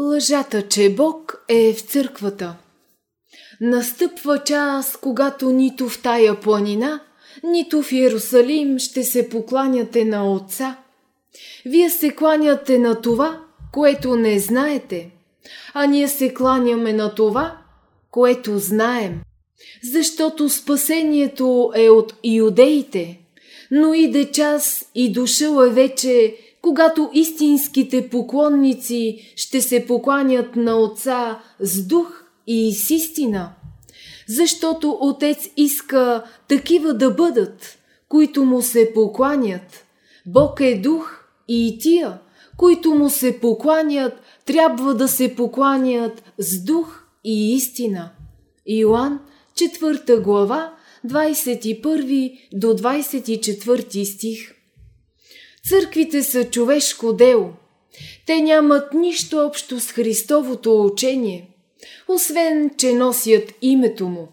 Лъжата, че Бог е в църквата. Настъпва час, когато нито в тая планина, нито в Иерусалим ще се покланяте на Отца. Вие се кланяте на това, което не знаете, а ние се кланяме на това, което знаем. Защото спасението е от иудеите, но иде час и дошъл е вече когато истинските поклонници ще се покланят на Отца с дух и с истина. Защото Отец иска такива да бъдат, които му се покланят. Бог е дух и тия, които му се покланят, трябва да се покланят с дух и истина. Иоанн, 4 глава, 21 до 24 стих. Църквите са човешко дело. Те нямат нищо общо с Христовото учение, освен, че носят името му,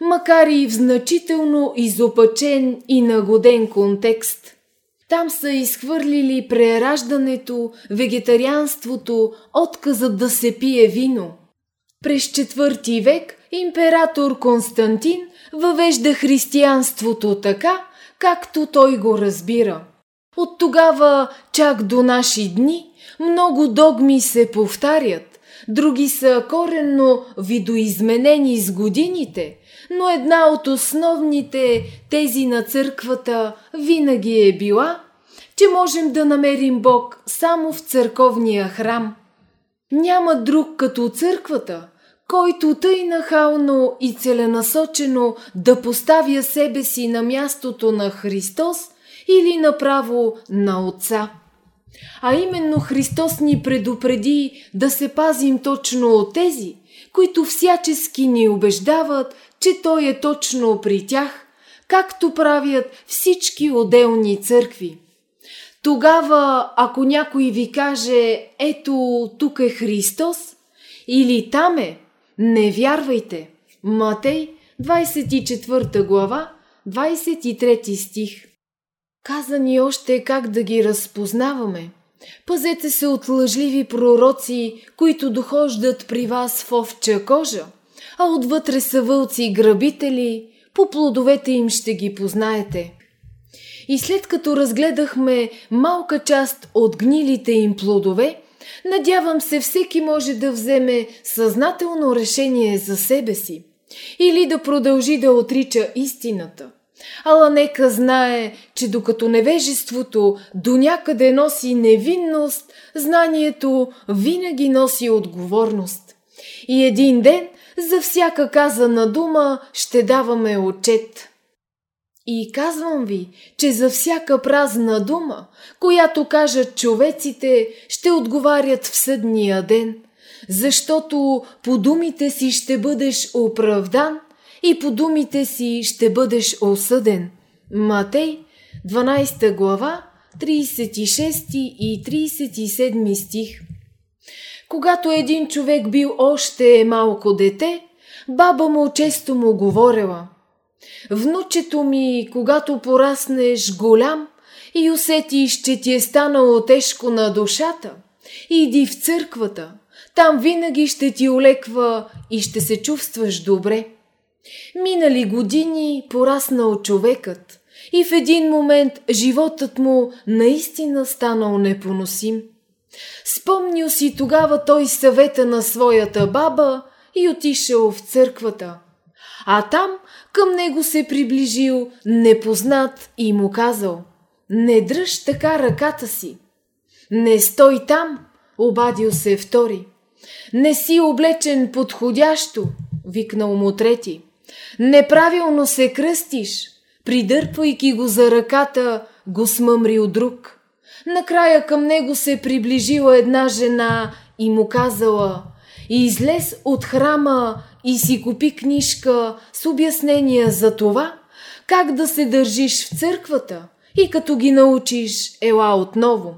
макар и в значително изопачен и нагоден контекст. Там са изхвърлили прераждането, вегетарианството, отказът да се пие вино. През четвърти век император Константин въвежда християнството така, както той го разбира – от тогава чак до наши дни много догми се повтарят, други са коренно видоизменени с годините, но една от основните тези на църквата винаги е била, че можем да намерим Бог само в църковния храм. Няма друг като църквата, който тъй нахално и целенасочено да поставя себе си на мястото на Христос – или направо на Отца. А именно Христос ни предупреди да се пазим точно от тези, които всячески ни убеждават, че Той е точно при тях, както правят всички отделни църкви. Тогава, ако някой ви каже, ето тук е Христос, или там е, не вярвайте. Матей, 24 глава, 23 стих. Каза ни още как да ги разпознаваме. Пазете се от лъжливи пророци, които дохождат при вас в овча кожа, а отвътре са вълци и грабители, по плодовете им ще ги познаете. И след като разгледахме малка част от гнилите им плодове, надявам се всеки може да вземе съзнателно решение за себе си или да продължи да отрича истината – Ала нека знае, че докато невежеството до някъде носи невинност, знанието винаги носи отговорност. И един ден за всяка казана дума ще даваме отчет. И казвам ви, че за всяка празна дума, която кажат човеците, ще отговарят в съдния ден, защото по думите си ще бъдеш оправдан – и по думите си ще бъдеш осъден. Матей, 12 глава, 36 и 37 стих. Когато един човек бил още малко дете, баба му често му говорила Внучето ми, когато пораснеш голям и усетиш, че ти е станало тежко на душата, иди в църквата, там винаги ще ти олеква и ще се чувстваш добре. Минали години пораснал човекът и в един момент животът му наистина станал непоносим. Спомнил си тогава той съвета на своята баба и отишъл в църквата. А там към него се приближил непознат и му казал «Не дръж така ръката си». «Не стой там», обадил се втори. «Не си облечен подходящо», викнал му трети. Неправилно се кръстиш, придърпвайки го за ръката, го смъмрил друг. Накрая към него се приближила една жена и му казала излез от храма и си купи книжка с обяснения за това, как да се държиш в църквата и като ги научиш, ела отново.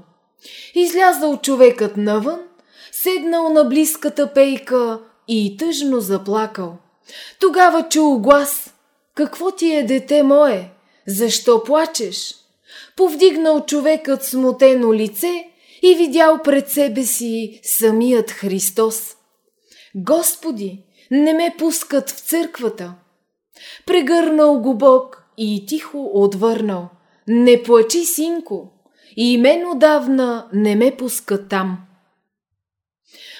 Излязал човекът навън, седнал на близката пейка и тъжно заплакал. Тогава чул глас. Какво ти е, дете мое? Защо плачеш? Повдигнал човекът смутено лице и видял пред себе си самият Христос. Господи, не ме пускат в църквата. Прегърнал го Бог и тихо отвърнал. Не плачи, синко, и мен отдавна не ме пуска там.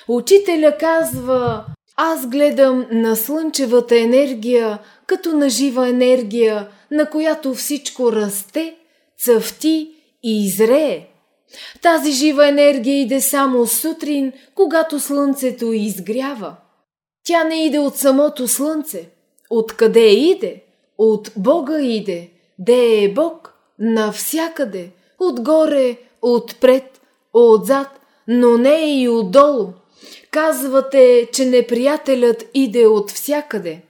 Учителя казва, аз гледам на слънчевата енергия като на жива енергия, на която всичко расте, цъфти и изрее. Тази жива енергия иде само сутрин, когато слънцето изгрява. Тя не иде от самото слънце. Откъде иде? От Бога иде. Де е Бог? Навсякъде. Отгоре, отпред, отзад, но не и отдолу. Казвате, че неприятелят иде от всякъде.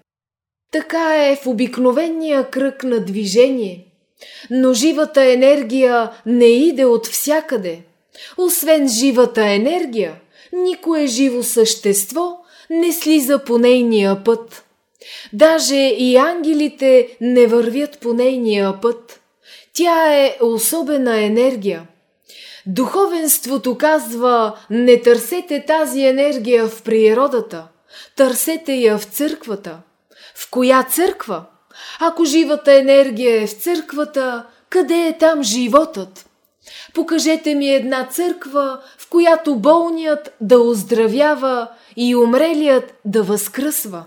Така е в обикновения кръг на движение. Но живата енергия не иде от всякъде. Освен живата енергия, никое живо същество не слиза по нейния път. Даже и ангелите не вървят по нейния път. Тя е особена енергия. Духовенството казва, не търсете тази енергия в природата, търсете я в църквата. В коя църква? Ако живата енергия е в църквата, къде е там животът? Покажете ми една църква, в която болният да оздравява и умрелият да възкръсва.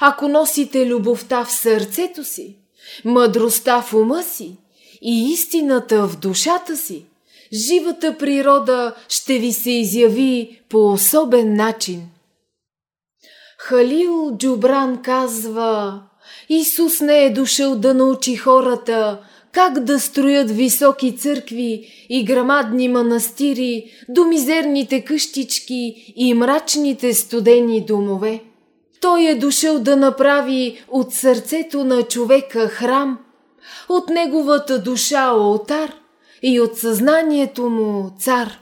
Ако носите любовта в сърцето си, мъдростта в ума си и истината в душата си, живата природа ще ви се изяви по особен начин. Халил Джубран казва, Исус не е дошъл да научи хората как да строят високи църкви и грамадни манастири до мизерните къщички и мрачните студени домове. Той е дошъл да направи от сърцето на човека храм, от неговата душа олтар и от съзнанието му цар.